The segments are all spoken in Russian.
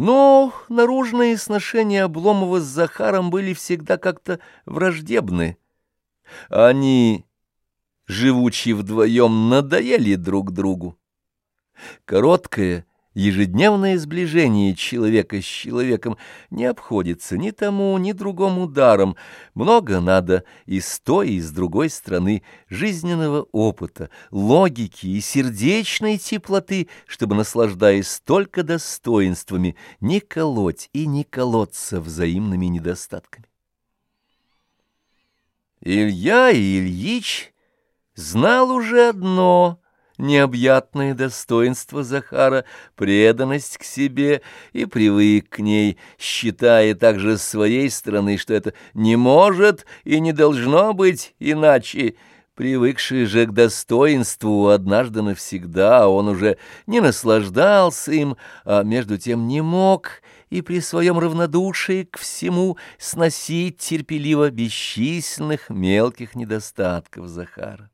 Но наружные сношения Обломова с Захаром были всегда как-то враждебны. Они, живучи вдвоем, надоели друг другу. Короткое, ежедневное сближение человека с человеком не обходится ни тому, ни другому даром. Много надо и с той, и с другой стороны жизненного опыта, логики и сердечной теплоты, чтобы, наслаждаясь только достоинствами, не колоть и не колоться взаимными недостатками. Илья Ильич знал уже одно — необъятное достоинство Захара, преданность к себе и привык к ней, считая также с своей стороны, что это не может и не должно быть иначе. Привыкший же к достоинству однажды навсегда, он уже не наслаждался им, а между тем не мог и при своем равнодушии к всему сносить терпеливо бесчисленных мелких недостатков Захара.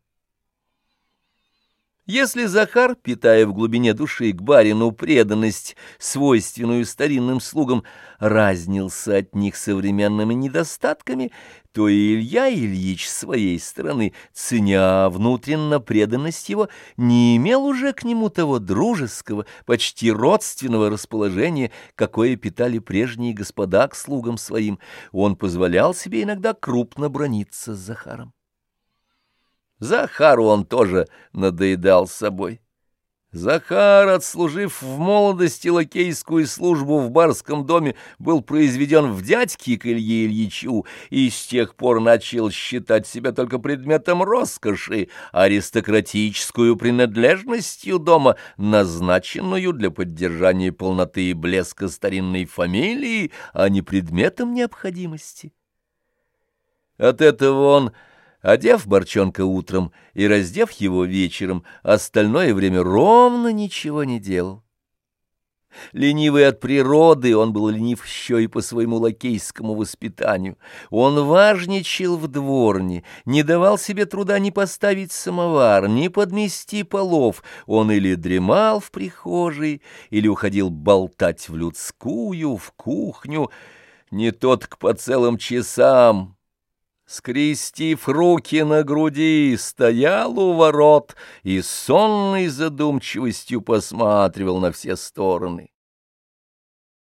Если Захар, питая в глубине души к барину преданность, свойственную старинным слугам, разнился от них современными недостатками, то и Илья Ильич с своей стороны, ценя внутренно преданность его, не имел уже к нему того дружеского, почти родственного расположения, какое питали прежние господа к слугам своим. Он позволял себе иногда крупно брониться с Захаром. Захару он тоже надоедал собой. Захар, отслужив в молодости лакейскую службу в барском доме, был произведен в дядьки к Илье Ильичу и с тех пор начал считать себя только предметом роскоши, аристократическую принадлежностью дома, назначенную для поддержания полноты и блеска старинной фамилии, а не предметом необходимости. От этого он Одев Борчонка утром и раздев его вечером, остальное время ровно ничего не делал. Ленивый от природы, он был ленив еще и по своему лакейскому воспитанию. Он важничал в дворне, не давал себе труда ни поставить самовар, ни подмести полов. Он или дремал в прихожей, или уходил болтать в людскую, в кухню, не тот к по целым часам, скрестив руки на груди, стоял у ворот и сонной задумчивостью посматривал на все стороны.